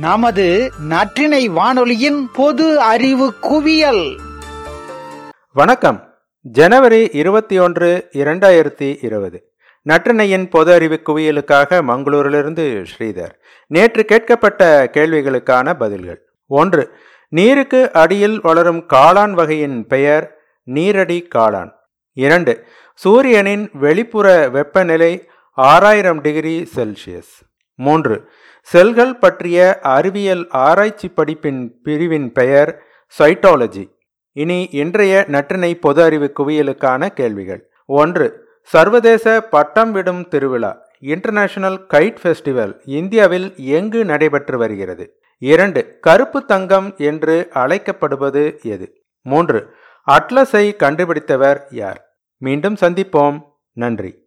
நமது நற்றினை வானொலியின் பொது அறிவு குவியல். வணக்கம். ஜனவரி இருபத்தி ஒன்று இரண்டாயிரத்தி இருபது. நற்றினையின் பொது அறிவு குவியலுக்காக மங்களூரிலிருந்து ஸ்ரீதர். நேற்று கேட்கப்பட்ட கேள்விகளுக்கான பதில்கள். ஒன்று நீருக்கு அடியில் வளரும் காளான் வகையின் பெயர் நீரடி காளான். இரண்டு சூரியனின் வெளிப்புற வெப்பநிலை ஆறாயிரம் டிகிரி செல்சியஸ். மூன்று. செல்கள் பற்றிய அறிவியல் ஆராய்ச்சி படிப்பின் பிரிவின் பெயர் சைட்டாலஜி. இனி இன்றைய நற்றினை பொது அறிவு குவியலுக்கான கேள்விகள். ஒன்று. சர்வதேச பட்டம் விடும் திருவிழா இன்டர்நேஷனல் கைட் ஃபெஸ்டிவல் இந்தியாவில் எங்கு நடைபெற்று வருகிறது? இரண்டு. கருப்பு தங்கம் என்று அழைக்கப்படுவது எது? மூன்று. அட்லஸை கண்டுபிடித்தவர் யார்? மீண்டும் சந்திப்போம். நன்றி.